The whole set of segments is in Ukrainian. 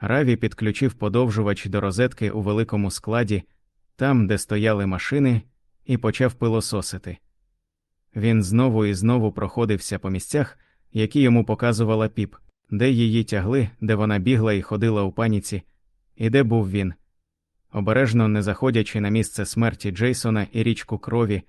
Раві підключив подовжувач до розетки у великому складі, там, де стояли машини, і почав пилососити. Він знову і знову проходився по місцях, які йому показувала піп, де її тягли, де вона бігла і ходила у паніці, і де був він. Обережно не заходячи на місце смерті Джейсона і річку крові,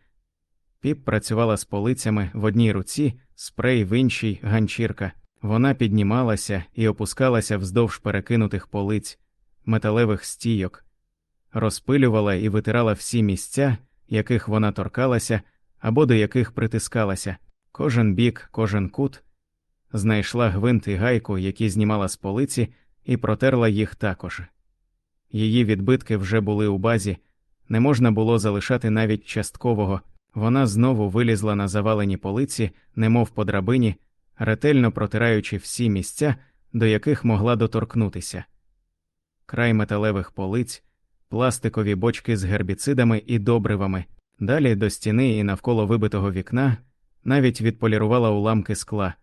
піп працювала з полицями в одній руці, спрей в іншій ганчірка. Вона піднімалася і опускалася вздовж перекинутих полиць, металевих стійок, розпилювала і витирала всі місця, яких вона торкалася або до яких притискалася, кожен бік, кожен кут, знайшла гвинт і гайку, які знімала з полиці, і протерла їх також. Її відбитки вже були у базі, не можна було залишати навіть часткового. Вона знову вилізла на завалені полиці, немов по драбині, ретельно протираючи всі місця, до яких могла доторкнутися. Край металевих полиць, пластикові бочки з гербіцидами і добривами, далі до стіни і навколо вибитого вікна, навіть відполірувала уламки скла.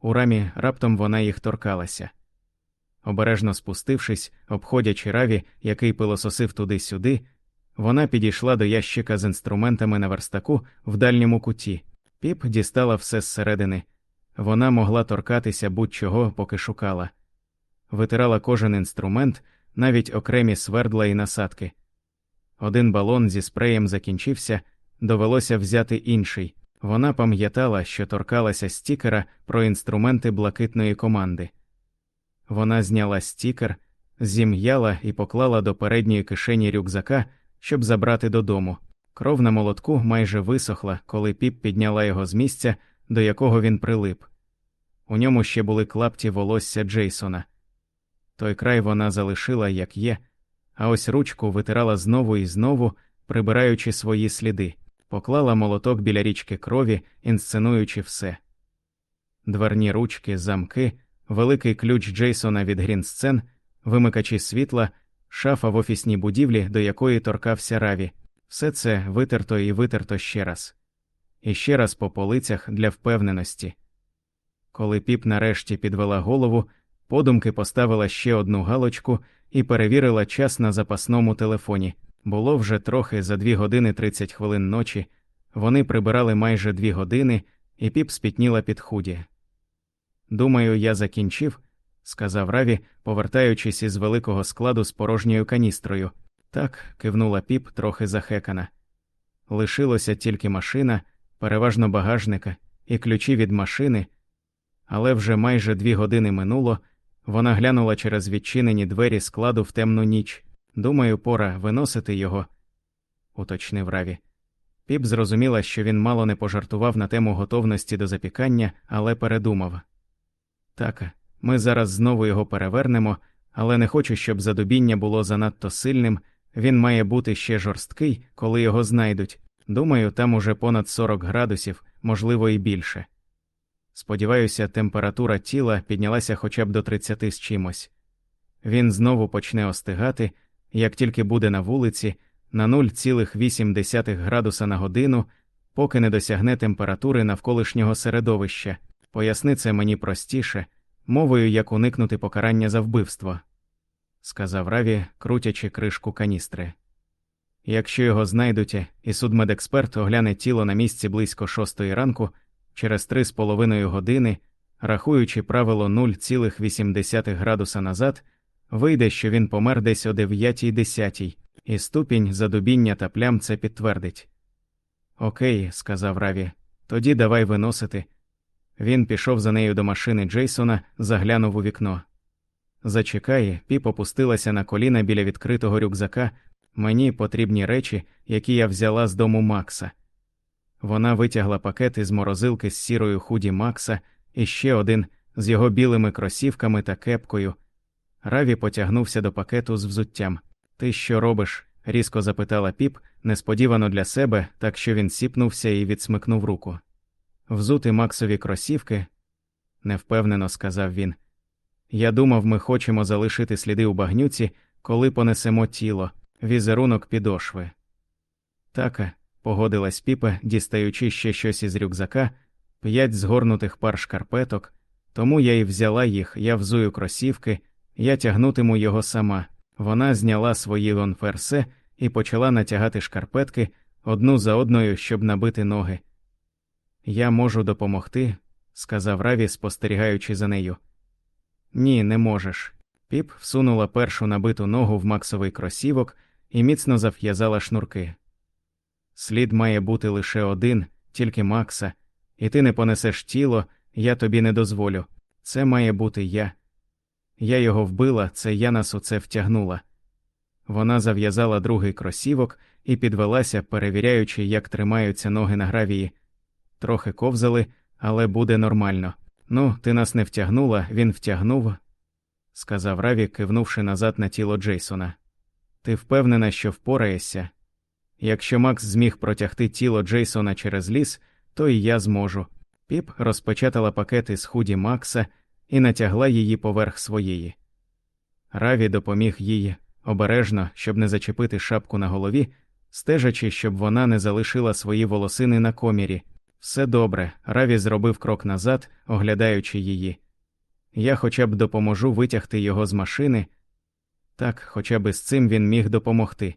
У рамі раптом вона їх торкалася. Обережно спустившись, обходячи раві, який пилососив туди-сюди, вона підійшла до ящика з інструментами на верстаку в дальньому куті. Піп дістала все зсередини. Вона могла торкатися будь-чого, поки шукала, витирала кожен інструмент, навіть окремі свердла і насадки. Один балон зі спреєм закінчився, довелося взяти інший. Вона пам'ятала, що торкалася стікера про інструменти блакитної команди. Вона зняла стікер, зім'яла і поклала до передньої кишені рюкзака, щоб забрати додому. Кров на молотку майже висохла, коли піп підняла його з місця, до якого він прилип. У ньому ще були клапті волосся Джейсона. Той край вона залишила, як є, а ось ручку витирала знову і знову, прибираючи свої сліди, поклала молоток біля річки крові, інсценуючи все. Дверні ручки, замки, великий ключ Джейсона від грінсцен, вимикачі світла, шафа в офісній будівлі, до якої торкався раві, все це витерто і витерто ще раз, і ще раз по полицях для впевненості. Коли піп нарешті підвела голову, подумки поставила ще одну галочку і перевірила час на запасному телефоні. Було вже трохи за дві години 30 хвилин ночі, вони прибирали майже дві години, і піп спітніла під худі. Думаю, я закінчив, сказав Раві, повертаючись із великого складу з порожньою каністрою. Так, кивнула піп, трохи захекана. Лишилося тільки машина, переважно багажника, і ключі від машини, але вже майже дві години минуло. Вона глянула через відчинені двері складу в темну ніч. Думаю, пора виносити його, уточнив Раві. Піп зрозуміла, що він мало не пожартував на тему готовності до запікання, але передумав. Так, ми зараз знову його перевернемо, але не хочу, щоб задубіння було занадто сильним. Він має бути ще жорсткий, коли його знайдуть. Думаю, там уже понад 40 градусів, можливо, і більше. Сподіваюся, температура тіла піднялася хоча б до 30 з чимось. Він знову почне остигати, як тільки буде на вулиці, на 0,8 градуса на годину, поки не досягне температури навколишнього середовища. Поясни це мені простіше, мовою як уникнути покарання за вбивство, сказав Раві, крутячи кришку каністри. Якщо його знайдуть, і судмедексперт огляне тіло на місці близько шостої ранку через три з половиною години, рахуючи правило 0,8 градуса назад, вийде, що він помер десь о 9.10, і ступінь задубіння та плям це підтвердить. Окей, сказав Раві, тоді давай виносити. Він пішов за нею до машини Джейсона, заглянув у вікно. Зачекай, піп опустилася на коліна біля відкритого рюкзака. Мені потрібні речі, які я взяла з дому Макса. Вона витягла пакет із морозилки з сірою худі Макса і ще один з його білими кросівками та кепкою. Раві потягнувся до пакету з взуттям. Ти що робиш? різко запитала піп, несподівано для себе, так що він сіпнувся і відсмикнув руку. Взути Максові кросівки, невпевнено сказав він. Я думав, ми хочемо залишити сліди у багнюці, коли понесемо тіло, візерунок підошви. Так, погодилась піпа, дістаючи ще щось із рюкзака, п'ять згорнутих пар шкарпеток, тому я і взяла їх, я взую кросівки, Я тягнутиму його сама. Вона зняла свої лонферсе і почала натягати шкарпетки одну за одною, щоб набити ноги. Я можу допомогти, сказав Раві, спостерігаючи за нею. Ні, не можеш. Піп всунула першу набиту ногу в максовий кросівок і міцно зав'язала шнурки. Слід має бути лише один, тільки Макса, і ти не понесеш тіло, я тобі не дозволю. Це має бути я. Я його вбила, це я нас у це втягнула. Вона зав'язала другий кросівок і підвелася, перевіряючи, як тримаються ноги на гравії. Трохи ковзали, але буде нормально. Ну, ти нас не втягнула, він втягнув, сказав Раві, кивнувши назад на тіло Джейсона. Ти впевнена, що впораєшся? Якщо Макс зміг протягти тіло Джейсона через ліс, то і я зможу. Піп розпечатала пакети з худі Макса і натягла її поверх своєї. Раві допоміг їй обережно, щоб не зачепити шапку на голові, стежачи, щоб вона не залишила свої волосини на комірі. Все добре, Раві зробив крок назад, оглядаючи її. Я хоча б допоможу витягти його з машини. Так, хоча б з цим він міг допомогти.